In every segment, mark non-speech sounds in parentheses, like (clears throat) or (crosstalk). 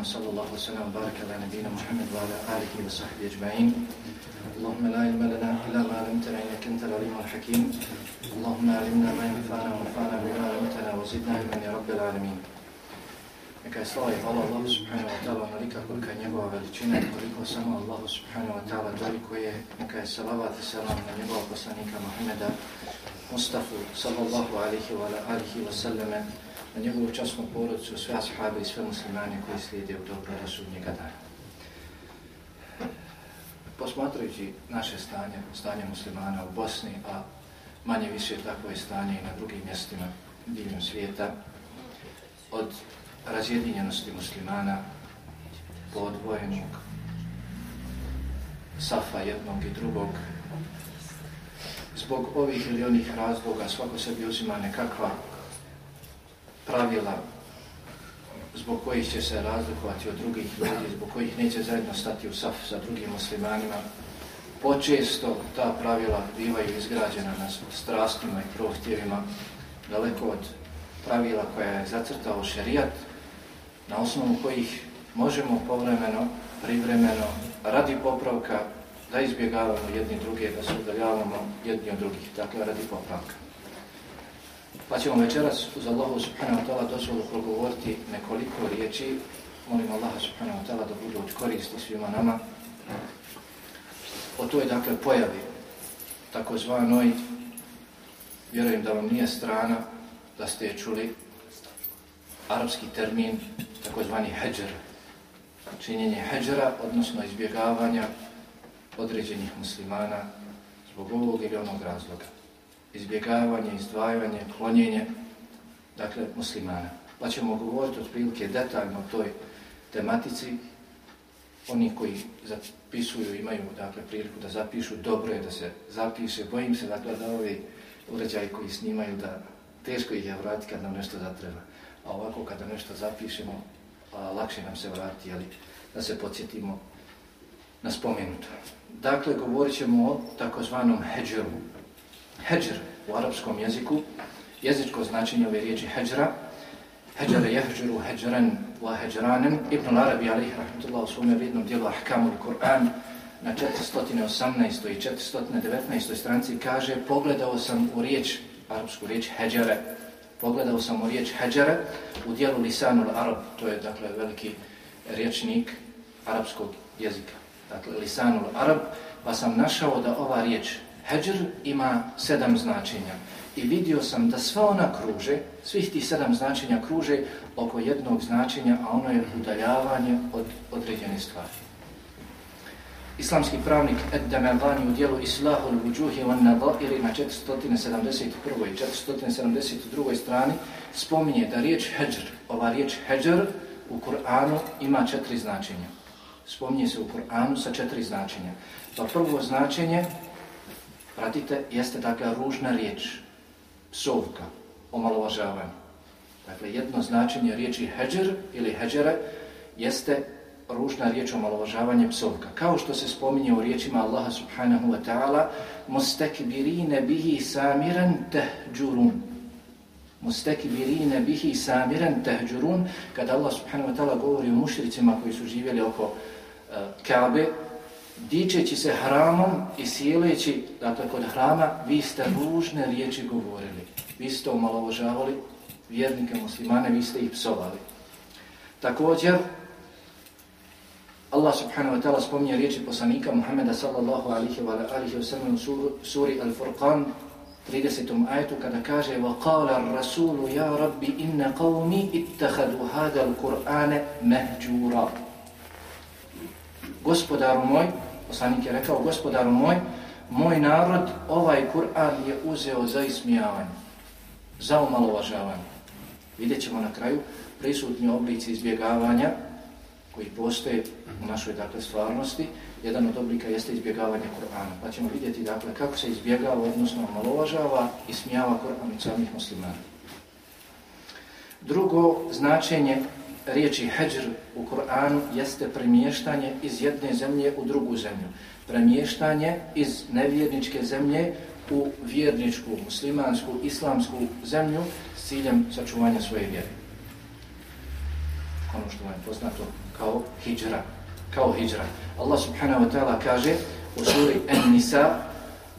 وصلى الله وسلم وبارك على نبينا محمد وعلى آله وصحبه أجمعين اللهم لا علم لنا إلا ما علمتنا إنك أنت العليم الحكيم اللهم علمنا ما ينفعنا وانفعنا بما علمتنا وزدنا علما يا رب العالمين Neka je slava i hvala Allahu subhanahu wa ta'ala onolika kolika je njegova veličina i koliko samo Allahu subhanahu wa ta'ala toliko je. Neka je salavat i salam na njegova poslanika Muhammeda Mustafa sallallahu alihi wa alihi wa sallame na njegovu časnu porodcu, sve ashabe i sve muslimane koji slijede u dobro rasudnjega dana. Posmatrajući naše stanje, stanje muslimana u Bosni, a manje više takvo je stanje i na drugim mjestima diljem svijeta, od razjedinjenosti muslimana po odvojenog safa jednog i drugog, zbog ovih ili onih razloga svako sebi uzima nekakva pravila zbog kojih će se razlikovati od drugih ljudi, zbog kojih neće zajedno stati u saf sa drugim muslimanima. Počesto ta pravila bivaju izgrađena na strastima i prohtjevima, daleko od pravila koja je zacrtao šerijat, na osnovu kojih možemo povremeno, privremeno, radi popravka, da izbjegavamo jedni druge, da se udaljavamo jedni od drugih, dakle radi popravka. Pa ćemo večeras uz Allahu subhanahu wa ta'ala dozvolu progovoriti nekoliko riječi. Molim Allaha subhanahu wa ta'ala da budu od koristi svima nama. O toj dakle pojavi takozvanoj, vjerujem da vam nije strana, da ste je čuli, arapski termin takozvani heđer. Činjenje heđera, odnosno izbjegavanja određenih muslimana zbog ovog ili onog razloga izbjegavanje, izdvajanje, klonjenje, dakle, muslimana. Pa ćemo govoriti otprilike detaljno o toj tematici. Oni koji zapisuju, imaju dakle, priliku da zapišu, dobro je da se zapiše. Bojim se dakle, da ovi uređaji koji snimaju, da teško ih je vratiti kad nam nešto zatreba. A ovako kada nešto zapišemo, a, lakše nam se vratiti, ali da se podsjetimo na spomenuto. Dakle, govorit ćemo o takozvanom heđeru, Heđr u arapskom jeziku, jezičko značenje ove riječi heđra, heđara jehđuru heđran wa heđranem, Ibn Arabi alaih rahmatullah u svome vidnom dijelu Ahkamul Kur'an na 418. i 419. stranci kaže pogledao sam u riječ, arapsku riječ heđare, pogledao sam u riječ heđare u dijelu Lisanul Arab, to je dakle veliki riječnik arapskog jezika, dakle Lisanul Arab, pa sam našao da ova riječ Heđr ima sedam značenja i vidio sam da sva ona kruže, svih tih sedam značenja kruže oko jednog značenja, a ono je udaljavanje od određene stvari. Islamski pravnik Ed Damelvani u dijelu Islahul Vujuhi van Nadairi na 471. i 472. strani spominje da riječ Heđr, ova riječ Heđr u Kur'anu ima četiri značenja. Spominje se u Kur'anu sa četiri značenja. Pa prvo značenje pratite, jeste dakle ružna riječ, psovka, omalovažavanje. Dakle, jedno značenje riječi heđer ili heđere jeste ružna riječ omalovažavanje psovka. Kao što se spominje u riječima Allaha subhanahu wa ta'ala mustekbirine bihi samiran tehđurun. Mustekbirine bihi samiran tehđurun. Kada Allah subhanahu wa ta'ala govori o mušricima koji su živjeli oko eh, uh, Kabe, dičeći se hramom i sjeleći, dakle, kod hrama, vi ste ružne riječi govorili. Vi ste omalovožavali vjernike muslimane, vi ste ih psovali. Također, Allah subhanahu wa ta'ala spominje riječi poslanika Muhammeda sallallahu alihi wa alihi wa sallam u suri Al-Furqan 30. ajetu kada kaže وَقَالَ الرَّسُولُ يَا رَبِّ إِنَّ قَوْمِ اتَّخَدُوا هَذَا الْقُرْآنَ مَهْجُورًا Gospodaru moj, Poslanik je rekao, gospodaru moj, moj narod ovaj Kur'an je uzeo za ismijavanje, za omalovažavanje. Vidjet ćemo na kraju prisutni oblici izbjegavanja koji postoje u našoj dakle, stvarnosti. Jedan od oblika jeste izbjegavanje Kur'ana. Pa ćemo vidjeti dakle, kako se izbjegava, odnosno omalovažava i smijava Kur'an od samih muslimana. Drugo značenje riječi heđr u Kur'anu jeste premještanje iz jedne zemlje u drugu zemlju. Premještanje iz nevjerničke zemlje u vjerničku, muslimansku, islamsku zemlju s ciljem sačuvanja svoje vjere. ono što vam je poznato kao hijra. Kao hijra. Allah subhanahu wa ta'ala kaže u suri An-Nisa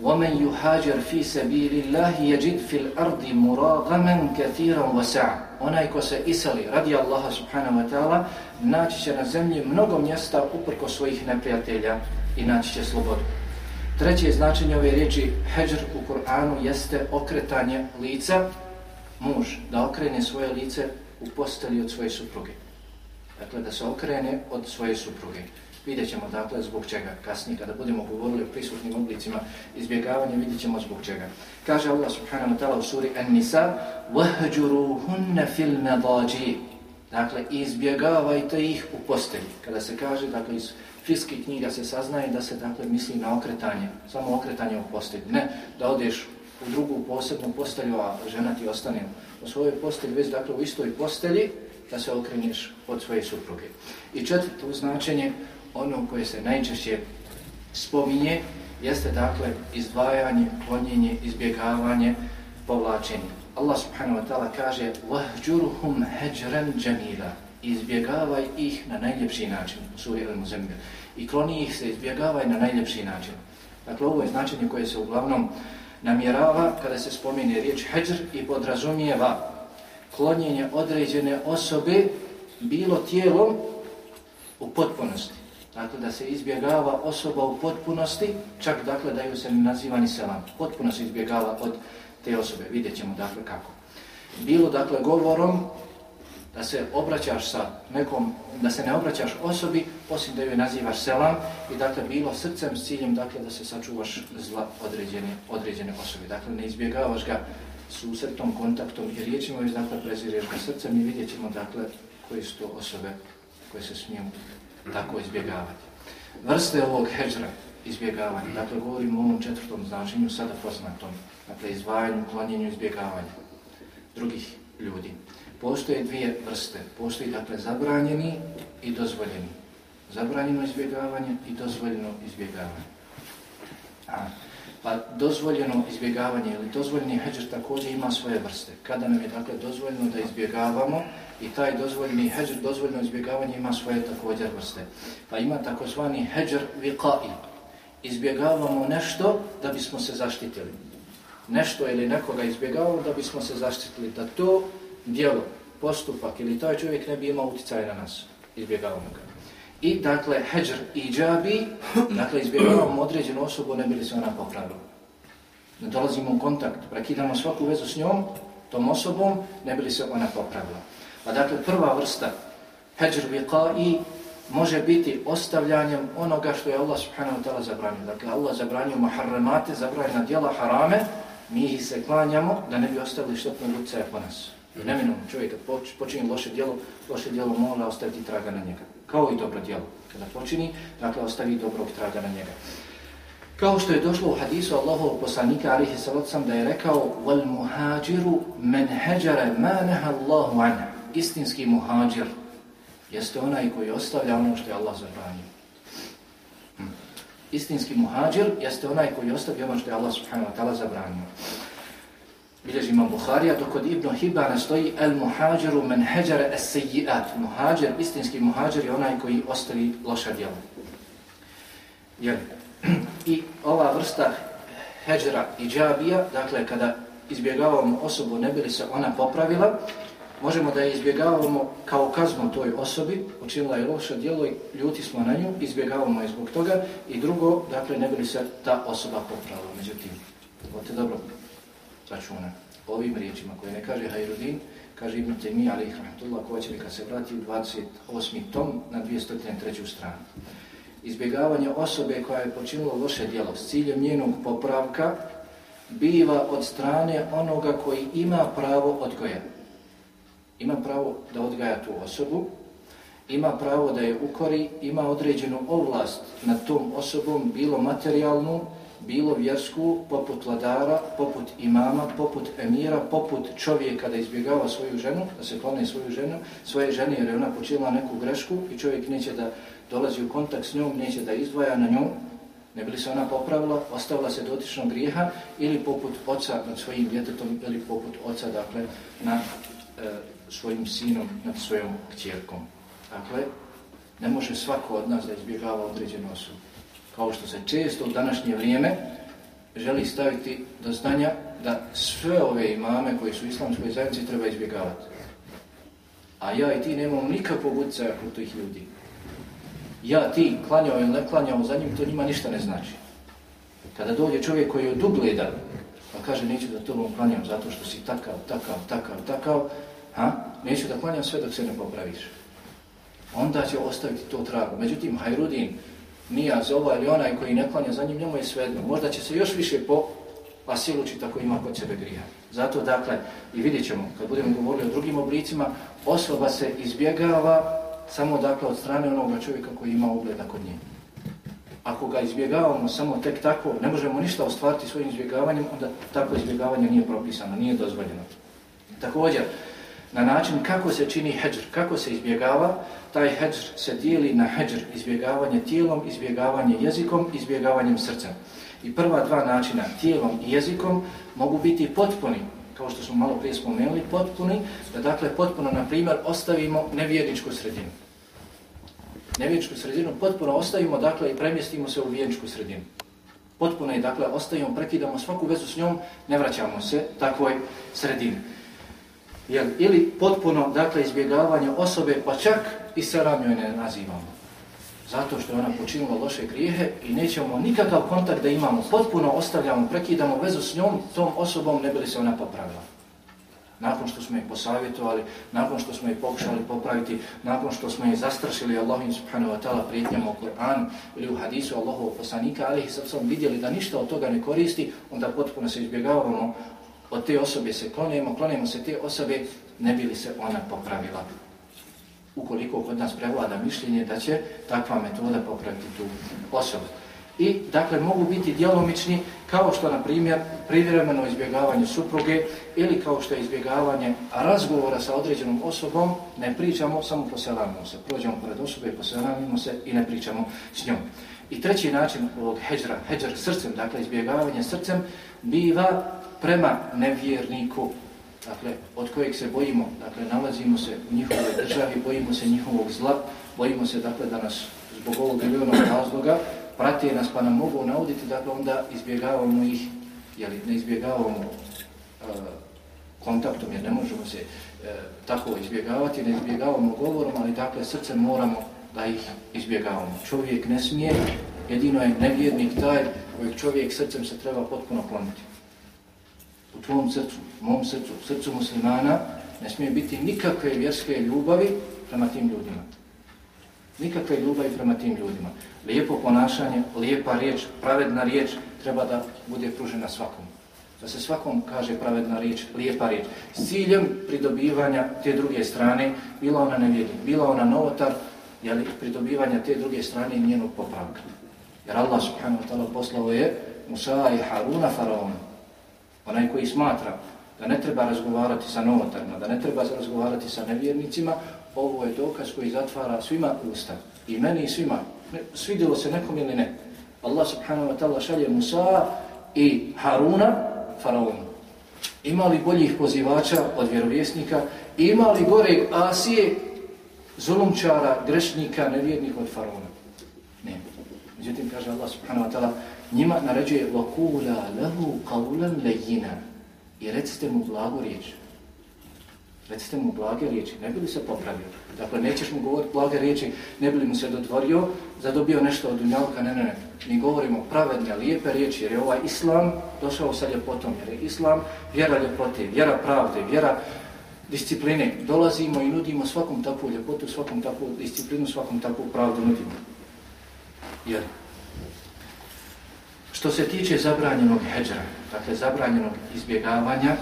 وَمَنْ يُحَاجَرْ فِي سَبِيلِ اللَّهِ يَجِدْ فِي الْأَرْضِ مُرَاغَمًا كَثِيرًا وَسَعًا Onaj ko se isali radi Allaha subhanahu wa ta'ala naći će na zemlji mnogo mjesta uprko svojih neprijatelja i naći će slobodu. Treće značenje ove riječi heđr u Kur'anu jeste okretanje lica muž da okrene svoje lice u postelji od svoje supruge. Dakle, da se okrene od svoje supruge. Vidjet ćemo, dakle, zbog čega. Kasnije, kada budemo govorili o prisutnim oblicima izbjegavanja, vidjet ćemo zbog čega. Kaže Allah subhanahu wa ta'ala u suri An-Nisa وَهَجُرُهُنَّ فِي الْمَضَاجِي Dakle, izbjegavajte ih u postelji. Kada se kaže, dakle, iz fiskih knjiga se saznaje da se, dakle, misli na okretanje, samo okretanje u postelji. Ne, da odeš u drugu posebnu postelju, a žena ti ostane u svojoj postelji, već dakle u istoj postelji, da se okrenješ od svoje supruge. I četvrto značenje, ono koje se najčešće spominje, jeste dakle izdvajanje, klonjenje, izbjegavanje, povlačenje. Allah subhanahu wa ta'ala kaže وَهْجُرُهُمْ هَجْرًا جَمِيلًا Izbjegavaj ih na najljepši način, u suri Al-Muzemir. I kloni ih se, izbjegavaj na najljepši način. Dakle, ovo je značenje koje se uglavnom namjerava kada se spomine riječ heđr i podrazumijeva klonjenje određene osobe bilo tijelom u potpunosti. Dakle, da se izbjegava osoba u potpunosti, čak dakle da ju se ne naziva ni selam. Potpuno se izbjegava od te osobe. Vidjet ćemo dakle kako. Bilo dakle govorom da se obraćaš sa nekom, da se ne obraćaš osobi, osim da ju nazivaš selam, i dakle bilo srcem s ciljem dakle da se sačuvaš zla određene, određene osobe. Dakle, ne izbjegavaš ga susretom, kontaktom i riječima, već dakle prezireš ga srcem i vidjet ćemo dakle koje su to osobe koje se smiju tako izbjegavati. Vrste ovog heđra izbjegavanja, dakle govorimo o ovom četvrtom značenju, sada poznatom, dakle izvajanju, klonjenju, izbjegavanju drugih ljudi postoje dvije vrste. Postoji dakle zabranjeni i dozvoljeni. Zabranjeno izbjegavanje i dozvoljeno izbjegavanje. A, pa dozvoljeno izbjegavanje ili dozvoljeni heđer također ima svoje vrste. Kada nam je dakle dozvoljeno da izbjegavamo i taj dozvoljeni heđer, dozvoljeno izbjegavanje ima svoje također vrste. Pa ima takozvani heđer viqai. Izbjegavamo nešto da bismo se zaštitili. Nešto ili nekoga izbjegavamo da bismo se zaštitili. Da to djelo, postupak ili taj čovjek ne bi imao utjecaj na nas. Izbjegavamo ga. I dakle, heđr i džabi, dakle, izbjegavamo određenu osobu, ne bili se ona popravila. Ne dolazimo u kontakt, prekidamo svaku vezu s njom, tom osobom, ne bili se ona popravila. A dakle, prva vrsta heđr viqai može biti ostavljanjem onoga što je Allah subhanahu wa ta'ala zabranio. Dakle, Allah zabranio muharramate, zabranio djela harame, mi ih se klanjamo da ne bi ostavili štopnog utjecaja po nas. Neminom čovjek kad počini loše djelo, loše djelo mora ostaviti traga na njega. Kao i dobro djelo. Kada počini, dakle, ostavi dobrog traga na njega. Kao što je došlo u hadisu Allahovog poslanika, alihi sallam, da je rekao wal muhađiru men heđare maneha Allahu anha. Istinski muhađir jeste onaj koji ostavlja ono što je Allah zabranio. Hm. Istinski muhađir jeste onaj koji ostavlja ono što je Allah subhanahu wa ta'ala zabranio bilježi imam Buharija, dok kod Ibn Hibana stoji el muhađeru men heđere es sejiat. Muhađer, istinski muhađer je onaj koji ostavi loša djela. Jer, (clears throat) I ova vrsta heđera i džabija, dakle kada izbjegavamo osobu ne bi se ona popravila, možemo da je izbjegavamo kao kaznu toj osobi, učinila je loša djelo i ljuti smo na nju, izbjegavamo je zbog toga i drugo, dakle ne bi se ta osoba popravila. Međutim, ovo dobro računa ovim riječima koje ne kaže Hajrudin, kaže Ibn Temi, ali ih rahmatullah, koja će mi kad se vrati u 28. tom na 203. stranu. Izbjegavanje osobe koja je počinila loše djelo s ciljem njenog popravka biva od strane onoga koji ima pravo odgoja. Ima pravo da odgaja tu osobu, ima pravo da je ukori, ima određenu ovlast nad tom osobom, bilo materijalnu, bilo vjersku, poput vladara, poput imama, poput emira, poput čovjeka da izbjegava svoju ženu, da se klone svoju ženu, svoje žene jer je ona počinila neku grešku i čovjek neće da dolazi u kontakt s njom, neće da izdvaja na njom, ne bi se ona popravila, ostavila se dotičnog grijeha ili poput oca nad svojim djetetom ili poput oca dakle, nad e, svojim sinom, nad svojom kćerkom. Dakle, ne može svako od nas da izbjegava određenu osobu. Kao što se često u današnje vrijeme želi staviti do znanja da sve ove imame koji su u islamskoj zajednici treba izbjegavati. A ja i ti nemamo nikakvog utjecaja kod tih ljudi. Ja ti klanjao ili ne klanjao za njim, to njima ništa ne znači. Kada dođe čovjek koji je od ugleda, pa kaže neću da to klanjam zato što si takav, takav, takav, takav, ha? neću da klanjam sve dok se ne popraviš. Onda će ostaviti to trago. Međutim, Hajrudin, Nija, ovaj ili onaj koji ne klanja za njim, njemu je svedno. Možda će se još više po asilući tako ima kod sebe grija. Zato, dakle, i vidjet ćemo, kad budemo govorili o drugim oblicima, osoba se izbjegava samo, dakle, od strane onoga čovjeka koji ima ugleda kod nje. ako ga izbjegavamo samo tek tako, ne možemo ništa ostvariti svojim izbjegavanjem, onda tako izbjegavanje nije propisano, nije dozvoljeno. Također, na način kako se čini heđr, kako se izbjegava, taj heđr se dijeli na heđr, izbjegavanje tijelom, izbjegavanje jezikom, izbjegavanjem srcem. I prva dva načina, tijelom i jezikom, mogu biti potpuni, kao što smo malo prije spomenuli, potpuni, da dakle potpuno, na primjer, ostavimo nevjerničku sredinu Nevjerničku sredinu, potpuno ostavimo dakle i premjestimo se u vjerničku sredinu. Potpuno je dakle ostavimo, prekidamo svaku vezu s njom, ne vraćamo se takvoj sredini. Jel, ili potpuno dakle izbjegavanje osobe, pa čak i selam joj ne nazivamo. Zato što je ona počinila loše grijehe i nećemo nikakav kontakt da imamo. Potpuno ostavljamo, prekidamo vezu s njom, tom osobom ne bi li se ona popravila nakon što smo je posavjetovali, nakon što smo je pokušali popraviti, nakon što smo je zastrašili Allahim subhanahu wa ta'ala prijetnjama u Kur'anu ili u hadisu Allahovog poslanika, ali ih sad sam vidjeli da ništa od toga ne koristi, onda potpuno se izbjegavamo od te osobe, se klonimo, klonimo se te osobe, ne bi li se ona popravila. Ukoliko kod nas prevlada mišljenje da će takva metoda popraviti tu osobu i dakle mogu biti djelomični kao što na primjer privremeno izbjegavanje supruge ili kao što je izbjegavanje razgovora sa određenom osobom, ne pričamo, samo poselamimo se, prođemo pored osobe, poselamimo se i ne pričamo s njom. I treći način ovog heđra, heđer srcem, dakle izbjegavanje srcem, biva prema nevjerniku, dakle od kojeg se bojimo, dakle nalazimo se u njihovoj državi, bojimo se njihovog zla, bojimo se dakle da nas zbog ovog ili onog razloga prati nas pa nam mogu nauditi, dakle onda izbjegavamo ih, jeli ne izbjegavamo uh, kontaktom jer ne možemo se uh, tako izbjegavati, ne izbjegavamo govorom, ali dakle srcem moramo da ih izbjegavamo. Čovjek ne smije, jedino je nevjernik taj kojeg čovjek srcem se treba potpuno kloniti. U tvom srcu, u mom srcu, u srcu muslimana ne smije biti nikakve vjerske ljubavi prema tim ljudima nikakve ljubavi prema tim ljudima. Lijepo ponašanje, lijepa riječ, pravedna riječ treba da bude pružena svakom. Da se svakom kaže pravedna riječ, lijepa riječ. S ciljem pridobivanja te druge strane, bila ona nevjednik, bila ona novotar, jeli pridobivanja te druge strane njenog popravka. Jer Allah subhanahu wa ta'ala poslao je Musa i Haruna faraona. Onaj koji smatra da ne treba razgovarati sa novotarima, da ne treba razgovarati sa nevjernicima, ovo je dokaz koji zatvara svima usta. I meni i svima. Svidilo se nekom ili ne. Allah subhanahu wa ta'ala šalje Musa i Haruna faraonu. Ima li boljih pozivača od vjerovjesnika? Ima li gore Asije, zulumčara, grešnika, nevjernika od faraona? Ne. Međutim, kaže Allah subhanahu wa ta'ala, njima naređuje وَكُولَ لَهُ قَوْلًا لَيِّنَا I recite mu blagu riječ recite mu blage riječi, ne bi li se popravio. Dakle, nećeš mu govoriti blage riječi, ne bi li mu se dodvorio, zadobio nešto od unjalka, ne, ne, ne. Mi govorimo pravedne, lijepe riječi, jer je ovaj islam došao sa ljepotom, jer je islam vjera ljepote, vjera pravde, vjera discipline. Dolazimo i nudimo svakom takvu ljepotu, svakom takvu disciplinu, svakom takvu pravdu nudimo. Jer, što se tiče zabranjenog heđra, dakle, zabranjenog izbjegavanja,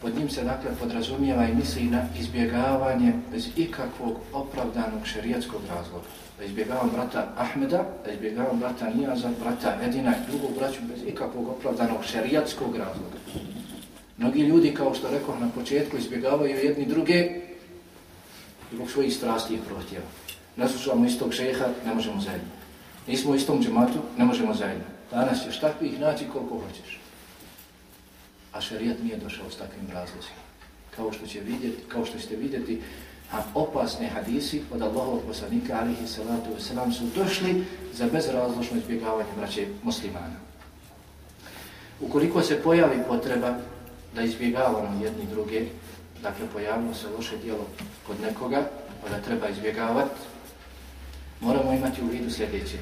Pod njim se dakle podrazumijeva i misli na izbjegavanje bez ikakvog opravdanog šerijatskog razloga. Da izbjegavam brata Ahmeda, da izbjegavam brata Nijaza, brata Edina i drugog braću bez ikakvog opravdanog šerijatskog razloga. Mnogi ljudi, kao što rekao na početku, izbjegavaju jedni druge zbog svojih strasti i prohtjeva. Ne istog šeha, ne možemo zajedno. Nismo u istom džematu, ne možemo zajedno. Danas ćeš takvih naći koliko hoćeš a šarijat nije došao s takvim razlozima. Kao što će vidjeti, kao što ćete vidjeti, A opasne hadisi od Allahovog poslanika alihi salatu wasalam su došli za bezrazložno izbjegavanje braće muslimana. Ukoliko se pojavi potreba da izbjegavamo jedni druge, dakle pojavilo se loše dijelo kod nekoga, pa da treba izbjegavati, moramo imati u vidu sljedeće.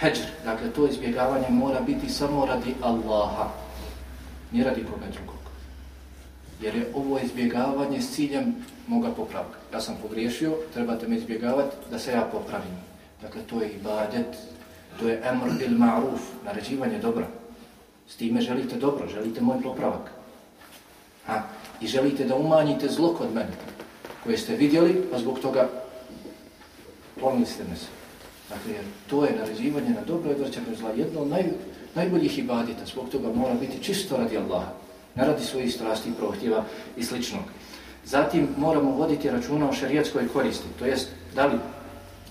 Heđr, dakle to izbjegavanje mora biti samo radi Allaha, ne radi koga drugog. Jer je ovo izbjegavanje s ciljem moga popravka. Ja sam pogriješio, trebate me izbjegavati da se ja popravim. Dakle, to je ibadet, to je emr bil ma'ruf, naređivanje dobra. S time želite dobro, želite moj popravak. Ha? I želite da umanjite zlo kod mene, koje ste vidjeli, pa zbog toga pomislite me se. Dakle, jer to je naređivanje na dobro i vrćanje zla. Jedno od naj, najboljih ibadita, zbog toga mora biti čisto radi Allaha. Ne radi svojih strasti, prohtjeva i sličnog. Zatim moramo voditi računa o šarijatskoj koristi, to jest da li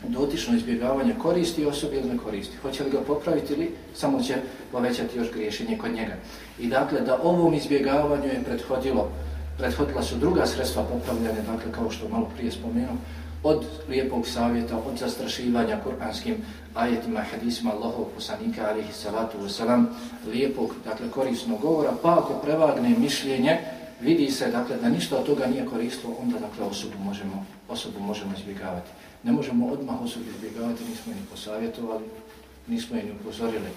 dotično izbjegavanje koristi osobi ili ne koristi. Hoće li ga popraviti ili samo će povećati još griješenje kod njega. I dakle, da ovom izbjegavanju je prethodilo, prethodila su druga sredstva popravljanja, dakle, kao što malo prije spomenuo, od lijepog savjeta, od zastrašivanja kuranskim ajetima, hadisima Allahov poslanika, alihi salatu wasalam, lijepog, dakle, korisnog govora, pa ako prevagne mišljenje, vidi se, dakle, da ništa od toga nije koristilo, onda, dakle, osobu možemo, osobu možemo izbjegavati. Ne možemo odmah osobu izbjegavati, nismo je ni posavjetovali, nismo je ni upozorili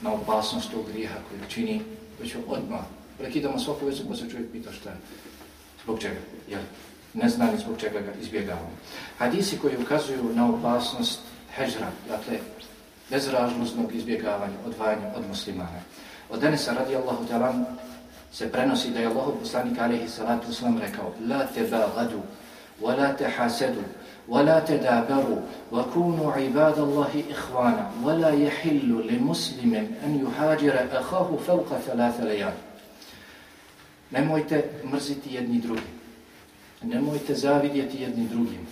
na opasnost tog grijeha koji čini, već odmah prekidamo svaku vezu, pa se čovjek pita šta je, zbog čega, jel? ne zna ni zbog čega ga izbjegavamo. Hadisi koji ukazuju na opasnost heđra, dakle, bezražnostnog izbjegavanja, odvajanja od muslimana. Od Denisa radijallahu talan se prenosi da je Allah poslanik alaihi salatu uslam rekao La te bagadu, wa la te ولا wa وكونوا عباد الله wa ولا يحل لمسلم ihvana, يهاجر la فوق ثلاث ليال an juhađira ahahu felka thalatha lejan. Nemojte mrziti jedni drugi. Nemojte zavidjeti jedni drugim.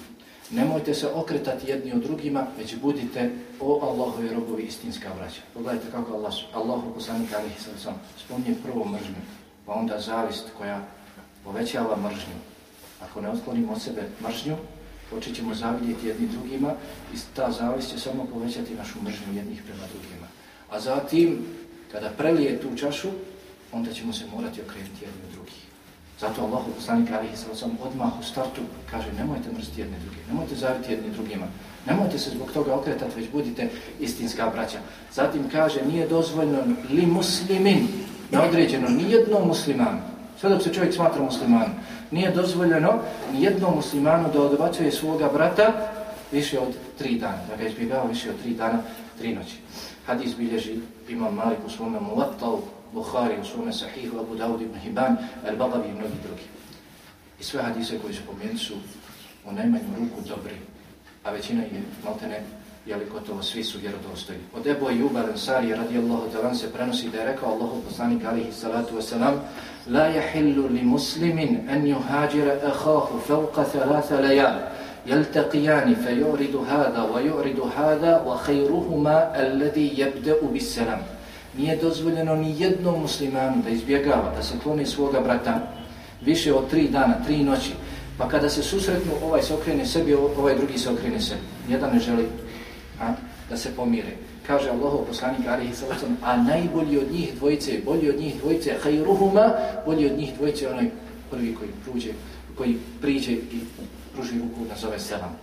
Nemojte se okretati jedni od drugima, već budite o Allahove robovi istinska vraća. Pogledajte kako Allah, Allahu poslanika alihi sallam spomnije prvo mržnju, pa onda zavist koja povećava mržnju. Ako ne otklonimo od sebe mržnju, počet ćemo zavidjeti jedni drugima i ta zavist će samo povećati našu mržnju jednih prema drugima. A zatim, kada prelije tu čašu, onda ćemo se morati okrenuti jedni od drugih. Zato Allah, poslanik alihi sallam, odmah u startu kaže nemojte mrziti jedne druge, nemojte zaviti jedni drugima, nemojte se zbog toga okretati, već budite istinska braća. Zatim kaže nije dozvoljno li muslimin, na određeno, ni muslimanu, sve dok se čovjek smatra muslimanom, nije dozvoljeno ni jednom muslimanu da odbacuje svoga brata više od tri dana, da ga izbjegava više od tri dana, tri noći. Hadis bilježi imam Malik u svome muvattavu, Bukhari u svome sahihu, Abu Dawud ibn Hibban, Al-Bagavi i mnogi drugi. I sve hadise koji su pomijeni su u najmanju ruku dobri, a većina je maltene, jeli gotovo svi su vjerodostoji. Od Ebu Ayyub al-Ansari radijallahu talan se prenosi da je rekao Allahu poslanik alihi salatu wasalam La jahillu li muslimin an yuhađira ahahu fauqa thalatha lajal يلتقيان فيعرض هذا ويعرض هذا وخيرهما الذي يبدأ بالسلام nije dozvoljeno ni jednom muslimanu da izbjegava, da se kloni svoga brata više od tri dana, tri noći, pa kada se susretnu, ovaj se okrene sebi, ovaj drugi se okrene sebi. Jedan ne želi a, da se pomire. Kaže Allah, poslanik Alihi Salasom, a najbolji od njih dvojice, bolji od njih dvojice, hajruhuma, bolji od njih dvojice, onaj prvi koji pruđe, koji priđe i pruži ruku, nazove selam.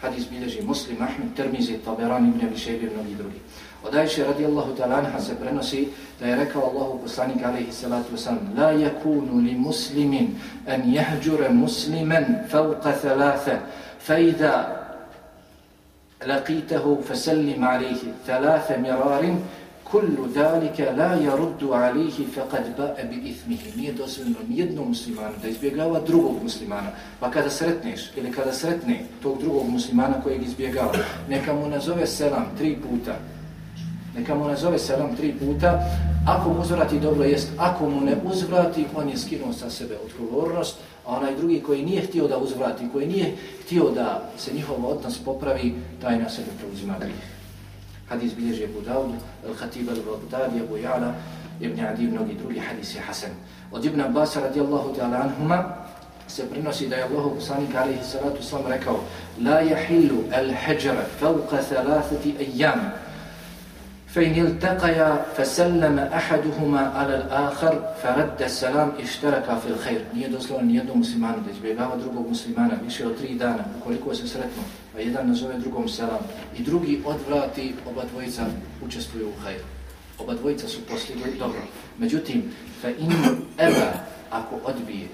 Hadis bilježi Muslim, Ahmed, Termizi, Taberani, Ibn Abi i mnogi drugi. Od Ajše radijallahu ta'ala se prenosi da je rekao Allahu poslanik alaihi salatu wasalam La yakunu li muslimin an jahđure musliman fauqa thalatha fa idha laqitahu fasallim alaihi thalatha mirarin kullu dalika la yaruddu alaihi faqad ba'a bi ithmihi. Nije dozvoljeno nijednom muslimanu da izbjegava drugog muslimana. Pa kada sretneš ili kada sretne tog drugog muslimana kojeg izbjegava, neka mu nazove selam tri puta neka mu nazove selam tri puta, ako mu uzvrati dobro jest, ako mu ne uzvrati, on je skinuo sa sebe odgovornost, a onaj drugi koji nije htio da uzvrati, koji nije htio da se njihov odnos popravi, taj na sebe preuzima grijeh. Hadis bilježi Ebu Dawud, Al-Khatib al-Baghdadi, Abu Ja'la, Ibn Adi i mnogi drugi hadis je Hasan. Od Ibn Abbas radijallahu ta'ala anhuma, se prenosi da je Allah poslanik alaihi salatu sam rekao La yahillu al-hajra fauqa thalathati ejam فإن التقيا فسلم أحدهما على الآخر فرد السلام اشترك في الخير nije doslovno nijednom muslimanu da izbjegava drugog muslimana više od tri dana koliko se sretnu a jedan nazove drugom selam i drugi odvrati oba dvojica učestvuju u hajru oba dvojica su postigli dobro međutim fa in eba ako odbije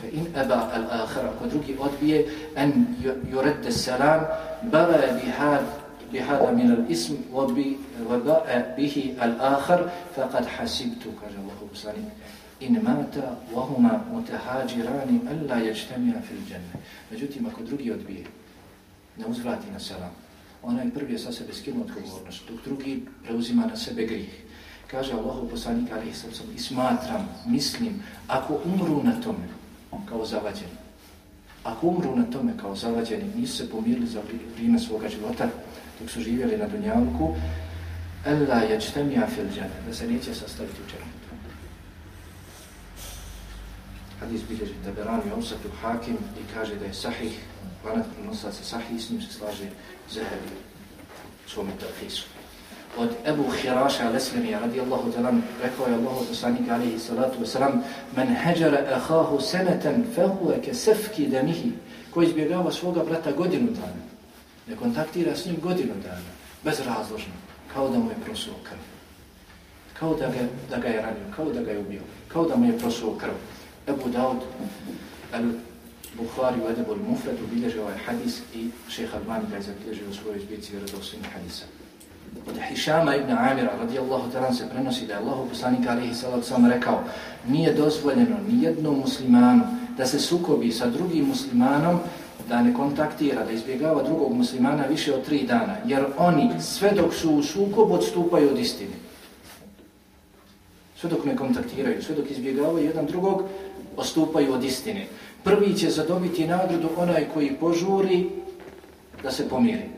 fa in eba al akhar ako drugi odbije an yuradda salam bala bihad bihada min al-ism wabi wabae bihi al-akhar faqad hasibtu, kaže Allahu poslanik, in mata wahuma mutahajirani alla yajtamia fil jenne. Međutim, ako drugi odbije, ne uzvrati na selam, onaj prvi je sa sebe skinu odgovornost, dok drugi preuzima na sebe grih. Kaže Allahu poslanik, ali i smatram, mislim, ako umru na tome, kao zavađeni, ako umru na tome kao zavađeni, nisu se pomirili za vrijeme svoga života, dok su živjeli na Dunjavku, Ella jećtemija fil džene, da se neće sastaviti u dženetu. Hadis bilježi Taberani Omsatu Hakim i kaže da je sahih, lanat prenosac se sahih, s njim se slaže Zehebi u svome tafisu. Od Ebu Hiraša Leslemija radijallahu talan rekao je Allahu poslanik alihi salatu wasalam men heđara ahahu seneten fehuve ke sefki demihi koji izbjegava svoga brata godinu dana ne kontaktira s njim godinu dana, bezrazložno, kao da mu je prosuo krv. Kao da ga, da ga je ranio, kao da ga je ubio, kao da mu je prosuo krv. Ebu Daud, El Bukhari u Edebol Mufred ubilježi ovaj hadis i šeha Albani ga je zabilježio u svojoj izbici vjerodostojnih hadisa. Od Hišama ibn Amira radijallahu talan se prenosi da je Allahu poslanik alihi salatu sam rekao nije dozvoljeno ni jednom muslimanu da se sukobi sa drugim muslimanom da ne kontaktira, da izbjegava drugog muslimana više od tri dana, jer oni sve dok su u sukob odstupaju od istine. Sve dok ne kontaktiraju, sve dok izbjegavaju jedan drugog, odstupaju od istine. Prvi će zadobiti nagradu onaj koji požuri da se pomiri.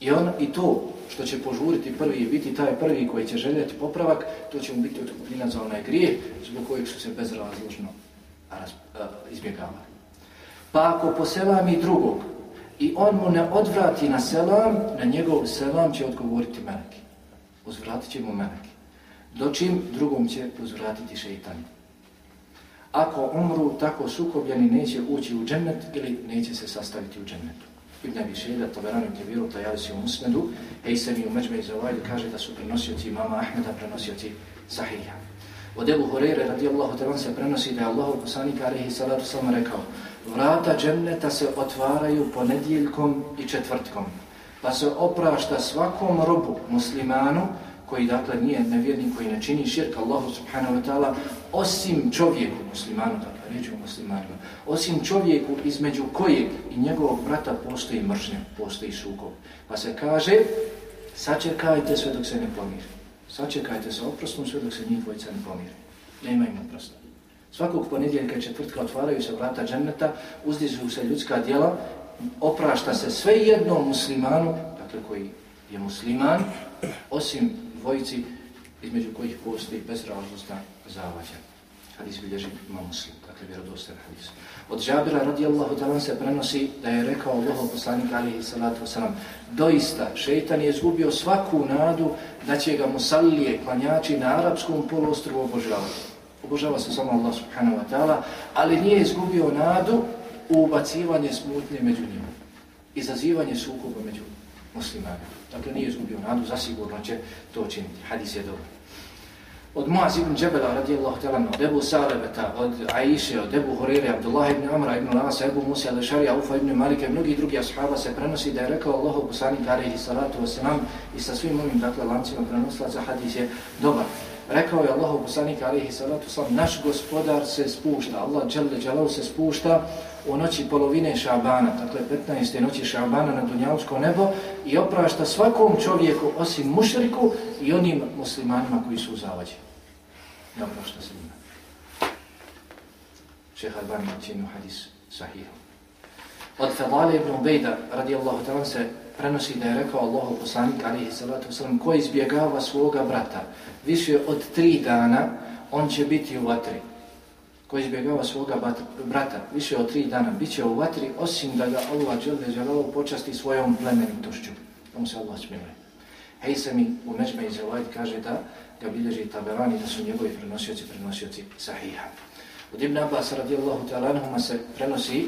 I, on, I to što će požuriti prvi i biti taj prvi koji će željeti popravak, to će mu biti otkupljena za onaj grije zbog kojeg su se bezrazložno e, izbjegavali. Pa ako poselami drugog i on mu ne odvrati na selam, na njegov selam će odgovoriti meleki. Uzvratit će mu meleki. Dočim drugom će uzvratiti šeitan. Ako umru tako sukobljeni, neće ući u džennet ili neće se sastaviti u džennetu. Ibn Abi Sejda, Taberani u Kebiru, Tajalisi u Musnedu, Hejsemi u Međme i Zavajdu kaže da su prenosioci mama Ahmeda, prenosioci Sahija. Od Ebu Horeire radijallahu talan se prenosi da je Allahov poslanik alaihi salatu sam rekao vrata dženneta se otvaraju ponedjeljkom i četvrtkom, pa se oprašta svakom robu muslimanu, koji dakle nije nevjernik, koji ne čini širk Allahu subhanahu wa ta'ala, osim čovjeku muslimanu, dakle reći u muslimanima, osim čovjeku između kojeg i njegovog brata postoji mržnja, postoji sukob. Pa se kaže, sačekajte sve dok se ne pomiri. Sačekajte se oprostom sve dok se njih dvojica ne pomiri. Nema im oprosta. Svakog ponedjeljka i četvrtka otvaraju se vrata dženneta, uzdižu se ljudska djela, oprašta se sve jednom muslimanu, dakle koji je musliman, osim dvojici između kojih postoji bezrazlostna zavađa. Hadis bilježi ima muslim, dakle vjerodostan hadis. Od Žabira radijallahu ta'ala se prenosi da je rekao Allahov poslanik alihi salatu wasalam doista šeitan je izgubio svaku nadu da će ga musallije, klanjači na arapskom polostru obožavati obožava se samo Allah subhanahu wa ta'ala, ali nije izgubio nadu u ubacivanje smutnje među njima. Izazivanje sukoba među muslimanima. Dakle, nije izgubio nadu, zasigurno će to činiti. Hadis je dobro. Od Muaz ibn Džebela radijallahu ta'ala, od Ebu Sarebeta, od Aisha, od Ebu Horeire, Abdullah ibn Amra ibn Lasa, Ebu Musa, Alešarija, Ufa ibn Malika i mnogi drugi ashaba se prenosi da je rekao Allahu poslanik alaihi salatu wasalam i sa svim ovim dakle, lancima prenoslaca hadis je dobar. Rekao je Allahu poslanik alejhi salatu sallam naš gospodar se spušta, Allah dželle dželalu se spušta u noći polovine Šabana, dakle 15. noći Šabana na Dunjalučko nebo i oprašta svakom čovjeku osim mušriku i onim muslimanima koji su u zavađi. Ne oprašta se njima. Šeha Albani učinu hadis sahihu. Od Fadale ibn Ubejda radijallahu talan se prenosi da je rekao Allahu poslanik alihi salatu wasalam ko izbjegava svoga brata više od tri dana on će biti u vatri koji izbjegava svoga brata više od tri dana, bit će u vatri osim da ga Allah dželle želelo počasti svojom plemenitošću. Tomu se Allah smiluje. Hejsemi u Međme i Zelajd kaže da ga bilježi taberani da su njegovi prenosioci prenosioci sahiha. Od Ibn Abbas radijallahu ta'ala se prenosi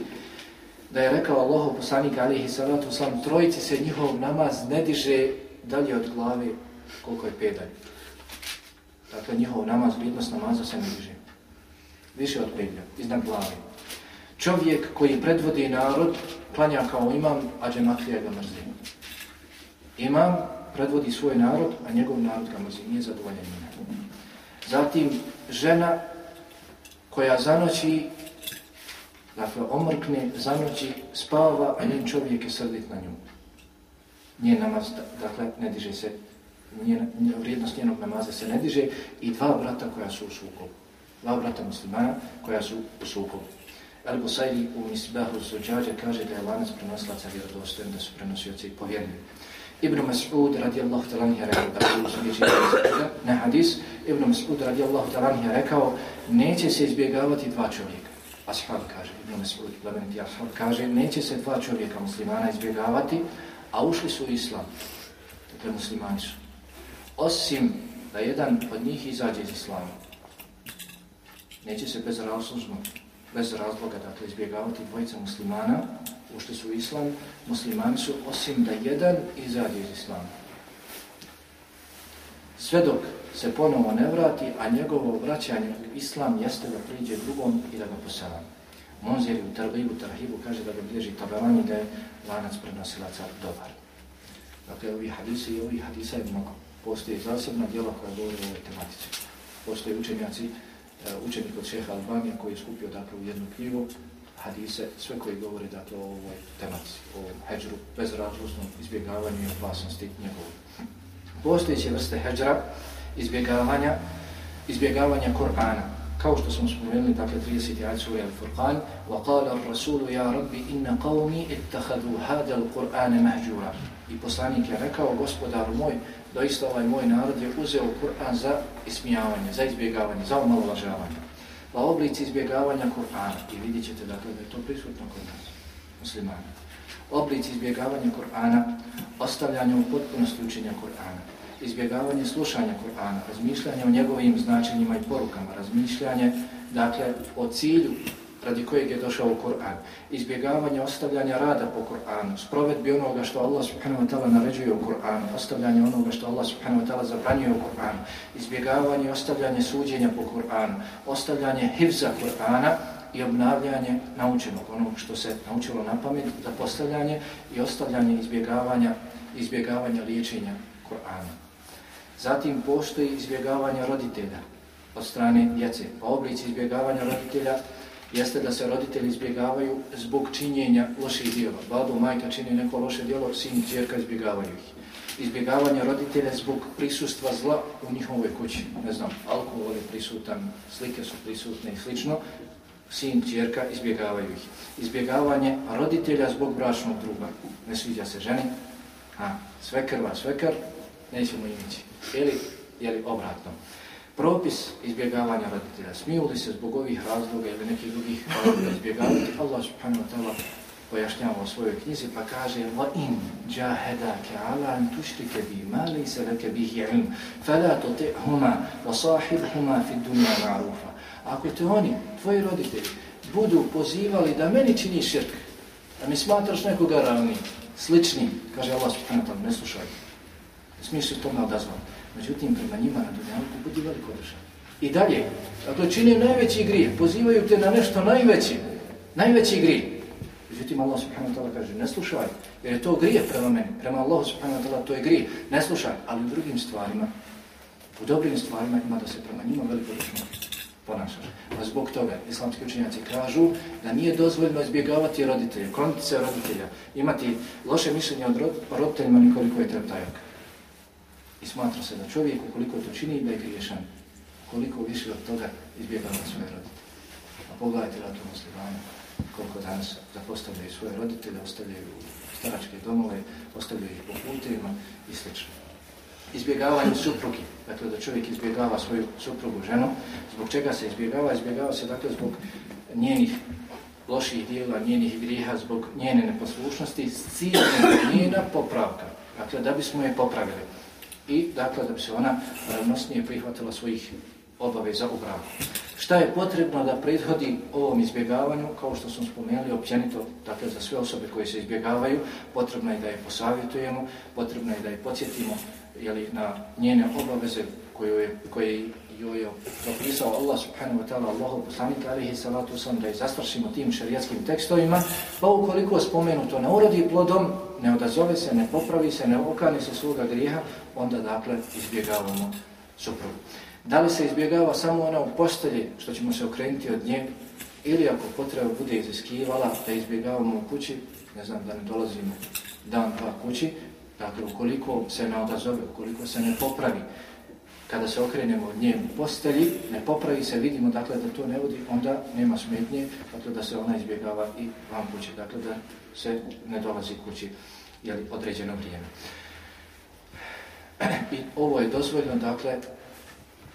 da je rekao Allahu poslanik alihi salatu sam trojici se njihov namaz ne diže dalje od glave koliko je pedalj. Dakle, njihov namaz, vidnost namaza se ne diže. Više od pedlja, iznad glavi. Čovjek koji predvodi narod, klanja kao imam, a džematlija ga mrzi. Imam predvodi svoj narod, a njegov narod ga mrzi. Nije zadovoljen njima. Zatim, žena koja zanoći Dakle, omrkne, zanoći, spava, a njen čovjek je srdit na nju. Njen namaz, dakle, ne diže se, njen, vrijednost njenog namaza se ne diže i dva brata koja su u sukobu. Dva brata muslimana koja su u sukobu. El Busayri u Misbahu Zuđađa kaže da je lanac prenoslaca vjerodostojen, da su prenosioci povjerni. Ibn Mas'ud radijallahu talan je rekao, da je uzbijeđi na hadis, Ibn Mas'ud radijallahu talan je rekao, neće se izbjegavati dva čovjeka. Ashab kaže, Ibn Mesud, plemeniti Ashab kaže, neće se dva čovjeka muslimana izbjegavati, a ušli su u islam. Dakle, muslimani su. Osim da jedan od njih izađe iz islama. Neće se bez razložno, bez razloga, dakle, izbjegavati dvojica muslimana, ušte su u islam, muslimani su, osim da jedan izađe iz islama. Sve dok se ponovo ne vrati, a njegovo vraćanje u islam jeste da priđe drugom i da ga poselam. Monzir u Tarbibu, Tarhibu kaže da ga bilježi taberani da je lanac prenosilaca dobar. Dakle, ovi hadise i ovi hadisa je mnogo. Postoje zasebna djela koja govore o ovoj tematici. Postoje učenjaci, učenik od šeha Albanija koji je skupio dakle, u jednu knjigu hadise, sve koji govore dakle, o ovoj tematici, o heđru, bezrazlosnom izbjegavanju i opasnosti njegovog. Postojeće vrste heđra, izbjegavanja, izbjegavanja Kur'ana. Kao što smo spomenuli, dakle, 30. ajed sura Al-Furqan, وَقَالَ الرَّسُولُ يَا رَبِّ إِنَّ قَوْمِ اتَّخَذُوا هَذَا الْقُرْآنَ مَهْجُورًا I poslanik je rekao, gospodaru moj, doista ovaj moj narod je uzeo Kur'an za ismijavanje, za izbjegavanje, za omalovažavanje. Pa oblici izbjegavanja Kur'ana, i vidjet ćete dakle, da je to prisutno kod nas, muslimana. Oblici izbjegavanja Kur'ana, ostavljanje u potpunosti učenja Kur'ana izbjegavanje slušanja Kur'ana, razmišljanje o njegovim značenjima i porukama, razmišljanje dakle, o cilju radi kojeg je došao u Kur'an, izbjegavanje ostavljanja rada po Kur'anu, sprovedbi onoga što Allah subhanahu wa ta'ala naređuje u Kur'anu, ostavljanje onoga što Allah subhanahu wa ta'ala zabranjuje u Kur'anu, izbjegavanje i ostavljanje suđenja po Kur'anu, ostavljanje hivza Kur'ana i obnavljanje naučenog, onog što se naučilo na pamet, zapostavljanje i ostavljanje izbjegavanja, izbjegavanja liječenja Kur'ana. Zatim postoji izbjegavanje roditelja od strane djece. Pa oblici izbjegavanja roditelja jeste da se roditelji izbjegavaju zbog činjenja loših dijela. Babo, majka čini neko loše dijelo, sin i čerka izbjegavaju ih. Izbjegavanje roditelja zbog prisustva zla u njihovoj kući. Ne znam, alkohol je prisutan, slike su prisutne i slično. Sin, čerka izbjegavaju ih. Izbjegavanje roditelja zbog bračnog druga. Ne sviđa se ženi. A, svekrva, krva, sve nećemo imići. ili jeli, obratno Propis izbjegavanja roditelja. Smiju li se zbog ovih razloga ili nekih drugih razloga izbjegavati? Allah subhanahu wa ta'ala pojašnjava u svojoj knjizi pa kaže وَإِنْ جَاهَدَاكَ عَلَىٰ أَنْ تُشْرِكَ بِي مَا لَيْسَ لَكَ بِهِ عِلْمٍ فَلَا تُطِعْهُمَا وَصَاحِبْهُمَا فِي الدُّنْيَا مَعْرُوفًا Ako te oni, tvoji roditelji, budu pozivali da meni čini širk, da mi smatraš nekoga ravni, slični, kaže Allah subhanahu wa ta'ala, ne slušaj, smiješ se tome odazvati. Međutim, prema njima na dunjavku budi veliko drža. I dalje, dakle, čini najveći grije, pozivaju te na nešto najveći, najveći grije. Međutim, Allah subhanahu wa ta'ala kaže, ne slušaj, jer je to grije prema meni, prema Allah subhanahu wa ta'ala to je grije, ne slušaj, ali u drugim stvarima, u dobrim stvarima ima da se prema njima veliko drža ponašaš. Pa zbog toga islamski učenjaci kažu da nije dozvoljno izbjegavati roditelje, kloniti se roditelja, imati loše mišljenje od roditeljima nikoliko je treptajaka. I smatra se da čovjek, ukoliko to čini, da je griješan. Koliko više od toga izbjegava svoje roditelje. A pogledajte na to koliko danas zapostavljaju svoje roditelje, ostavljaju staračke domove, ostavljaju ih po putevima i sl. izbjegavanje suprugi, dakle da čovjek izbjegava svoju suprugu, ženu, zbog čega se izbjegava? Izbjegava se dakle zbog njenih loših dijela, njenih griha, zbog njene neposlušnosti, s ciljem njena popravka, dakle da bismo je popravili i dakle da bi se ona e, ravnosnije prihvatila svojih obaveza u braku. Šta je potrebno da prethodi ovom izbjegavanju, kao što smo spomenuli općenito, dakle za sve osobe koje se izbjegavaju, potrebno je da je posavjetujemo, potrebno je da je podsjetimo jeli, na njene obaveze koje je, koje joj je propisao Allah subhanahu wa ta'ala, Allahu poslanik alihi salatu sam, da je zastrašimo tim šarijatskim tekstovima, pa ukoliko spomenuto ne urodi plodom, ne odazove se, ne popravi se, ne okane se svoga grijeha, onda dakle izbjegavamo suprugu. Da li se izbjegava samo ona u postelji, što ćemo se okrenuti od nje, ili ako potreba bude iziskivala, da izbjegavamo u kući, ne znam, da ne dolazimo dan, dva kući, dakle, ukoliko se ne odazove, ukoliko se ne popravi, kada se okrenemo od nje u postelji, ne popravi se, vidimo dakle da to ne vodi, onda nema smetnje, dakle da se ona izbjegava i vam kuće, dakle da se ne dolazi kući jeli, određeno vrijeme. I ovo je dozvoljeno, dakle,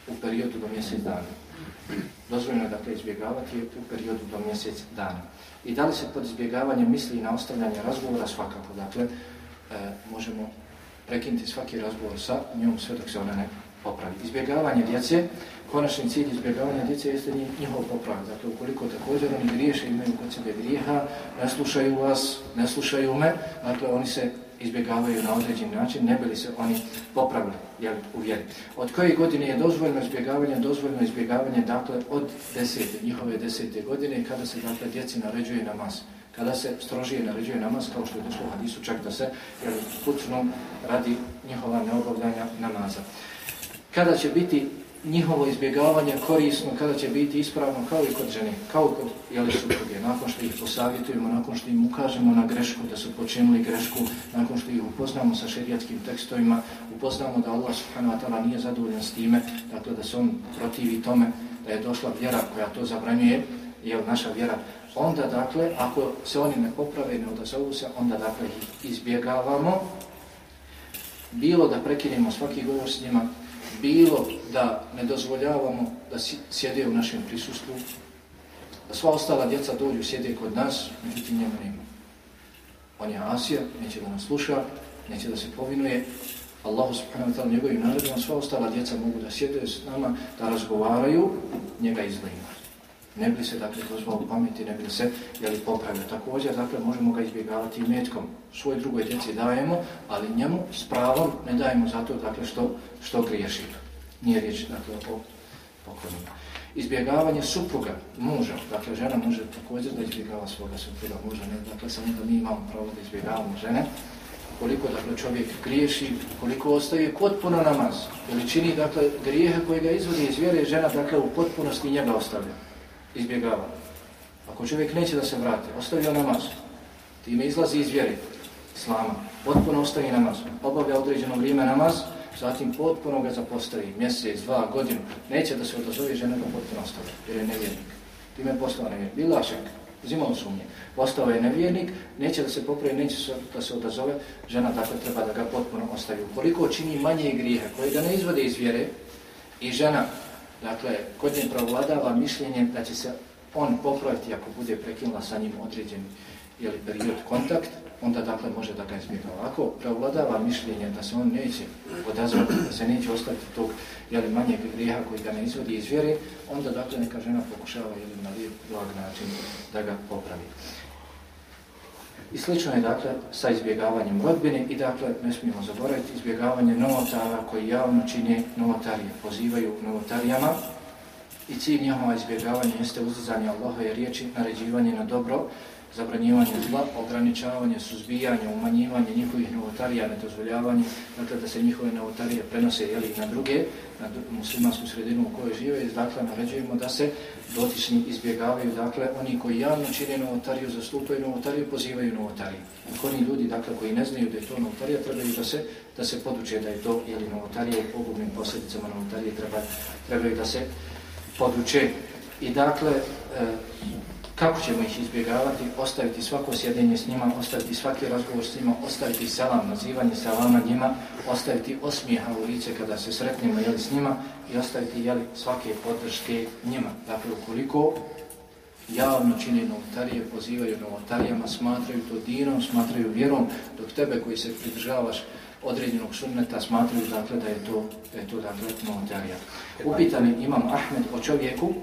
u periodu do mjesec dana. Dozvoljeno je dakle izbjegavati u periodu do mjesec dana. I da li se pod izbjegavanjem misli na ostavljanje razgovora svakako, dakle, e, možemo prekinuti svaki razgovor sa njom sve dok se ona ne popravi. Izbjegavanje djece, konačni cilj izbjegavanja djece jeste njihov poprav. Dakle, ukoliko također oni griješe, imaju kod sebe grijeha, ne slušaju vas, ne slušaju me, dakle, oni se izbjegavaju na određen način, ne bili se oni popravili jel, u vjeri. Od koje godine je dozvoljeno izbjegavanje? Dozvoljeno izbjegavanje, dakle, od desete, njihove desete godine, kada se, dakle, djeci naređuje namaz. Kada se strožije naređuje namaz, kao što je došlo u hadisu, čak da se, jel, kucnom radi njihova neobavljanja namaza. Kada će biti njihovo izbjegavanje korisno kada će biti ispravno kao i kod žene, kao i kod jeli supruge, nakon što ih posavjetujemo, nakon što im ukažemo na grešku, da su počinili grešku, nakon što ih upoznamo sa šerijatskim tekstovima, upoznamo da Allah subhanahu wa ta'ala nije zadovoljan s time, dakle da se on protivi tome, da je došla vjera koja to zabranjuje, je naša vjera, onda dakle, ako se oni ne poprave ne odazovu se, onda dakle ih izbjegavamo, bilo da prekinemo svaki govor s njima, bilo da ne dozvoljavamo da sjede u našem prisustvu, da sva ostala djeca dođu sjede kod nas, međutim njemu nema. On je Asija, neće da nas sluša, neće da se povinuje. Allahu subhanahu wa ta'ala njegovim naredima, sva ostala djeca mogu da sjede s nama, da razgovaraju, njega izgleda ne bi se dakle dozvao pameti, ne bi se jeli, popravio. Također, dakle, možemo ga izbjegavati metkom. Svoj drugoj djeci dajemo, ali njemu s pravom ne dajemo zato dakle, što, što griješi. Nije riječ dakle, o poklonima. Izbjegavanje supruga, muža, dakle, žena može također da izbjegava svoga supruga muža, ne, dakle, samo da mi imamo pravo da izbjegavamo žene, koliko dakle čovjek griješi, koliko ostaje potpuno namaz, ili čini dakle grijehe koje ga izvodi iz vjere, žena dakle u potpunosti njega ostavlja izbjegava. Ako čovjek neće da se vrati, ostavio namaz, time izlazi iz vjeri, slama, potpuno ostavi namaz, obavlja određeno vrijeme namaz, zatim potpuno ga zapostavi, mjesec, dva, godinu, neće da se odazove žena ga potpuno ostavi, jer je nevjernik. Time je postao nevjernik. Bila šak, zimao sumnje. Postao je nevjernik, neće da se popravi, neće se, da se odazove, žena dakle treba da ga potpuno ostavi. Ukoliko čini manje grijeha koje ga ne izvode iz vjere i žena Dakle, kod nje pravladava mišljenje da će se on popraviti ako bude prekinula sa njim određen jeli, period kontakt, onda dakle može da ga izbjegava. Ako pravladava mišljenje da se on neće odazvati, da se neće ostaviti tog jeli, manjeg grijeha koji ga ne izvodi iz vjere, onda dakle neka žena pokušava jeli, na lijep, blag način da ga popravi. I slično je dakle sa izbjegavanjem rodbine i dakle ne smijemo zaboraviti izbjegavanje novotara koji javno čine novotarije, pozivaju novotarijama i cilj njihova izbjegavanja jeste uzizanje Allahove riječi, naređivanje na dobro, zabranjivanje zla, ograničavanje, suzbijanje, umanjivanje njihovih novotarija, nedozvoljavanje, dakle da se njihove novotarije prenose jeli, na druge, na muslimansku sredinu u kojoj žive, i dakle naređujemo da se dotični izbjegavaju, dakle oni koji javno čine novotariju, zastupaju novotariju, pozivaju novotariju. Oni ljudi, dakle, koji ne znaju da je to novotarija, trebaju da se, da se poduče da je to jeli, novotarija i pogubnim posljedicama novotarije treba, trebaju da se poduče. I dakle, e, Kako ćemo ih izbjegavati? Ostaviti svako sjedenje s njima, ostaviti svaki razgovor s njima, ostaviti selam, nazivanje selama njima, ostaviti osmijeha u lice kada se sretnemo jeli, s njima i ostaviti jeli, svake podrške njima. Dakle, ukoliko javno čine novotarije, pozivaju novotarijama, smatraju to dinom, smatraju vjerom, dok tebe koji se pridržavaš određenog sunneta smatraju dakle, da je to, da je to dakle, novotarija. Upitani imam Ahmed o čovjeku,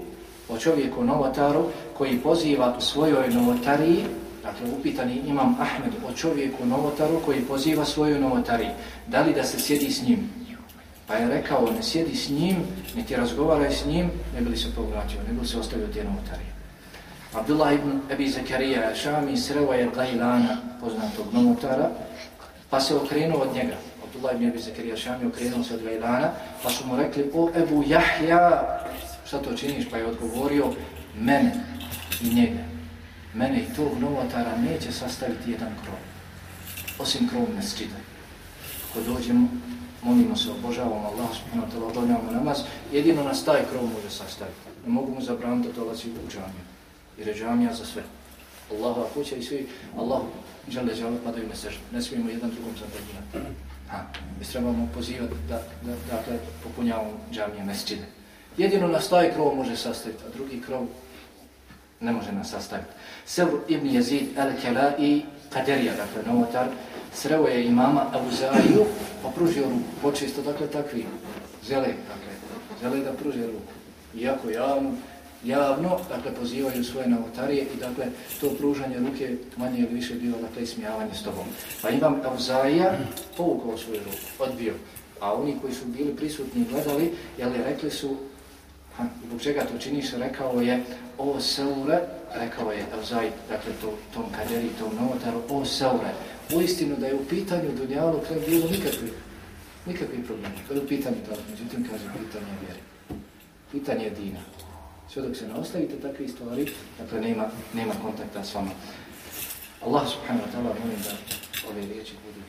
o čovjeku novotaru koji poziva svojoj novotariji, dakle upitani imam Ahmed o čovjeku novotaru koji poziva svoju novotariji, da li da se sjedi s njim? Pa je rekao, ne sjedi s njim, ne ti razgovaraj s njim, ne bi li se povratio, ne bi li se ostavio te novotarije. Abdullah ibn Abi Zakarija Šami sreo je Gajlana, poznatog novotara, pa se okrenuo od njega. Abdullah ibn Abi Zakarija Šami okrenuo se od Gajlana, pa su mu rekli, o Ebu Jahja, šta to činiš? Pa je odgovorio, mene i njega, mene i tog novotara neće sastaviti jedan krov, osim krov mesčida. Ko dođemo, molimo se, obožavamo Allah, subhanahu wa obavljamo namaz, jedino nas taj krov može sastaviti. Ne mogu mu zabraniti da dolazi u džamiju jer je džamija za sve. Allahova kuća i svi, Allah žele žele padaju na sežu. Ne smijemo jedan drugom zabranjivati. Ha, mi trebamo pozivati da, da, da, da popunjavamo džamije, mesčide. Jedino nas taj krov može sastaviti, a drugi krov ne može nas sastaviti. Sevr ibn Jezid el-Kelai Kaderija, dakle novotar, sreo je imama Abu Zaiju, pa pružio ruku. Počisto, dakle, takvi zele, dakle, zele da pruže ruku. Iako javno, javno, dakle, pozivaju svoje novotarije i, dakle, to pružanje ruke manje ili više bilo, dakle, ismijavanje s tobom. Pa imam Abu Zaija povukao svoju ruku, odbio. A oni koji su bili prisutni i gledali, jel rekli su, ha, zbog čega to činiš, rekao je, o Seure, rekao je Evzaj, dakle, to, tom kaderi, tom novotaru, o Seure, u istinu da je u pitanju Dunjalu kraj bilo nikakvi, nikakvi problemi. Kada u pitanju da, međutim, kaže, pitanje je vjeri. Pitanje je dina. Sve dok se ne ostavite takve stvari, dakle nema, nema kontakta s vama. Allah subhanahu wa ta'ala molim da ove riječi budu.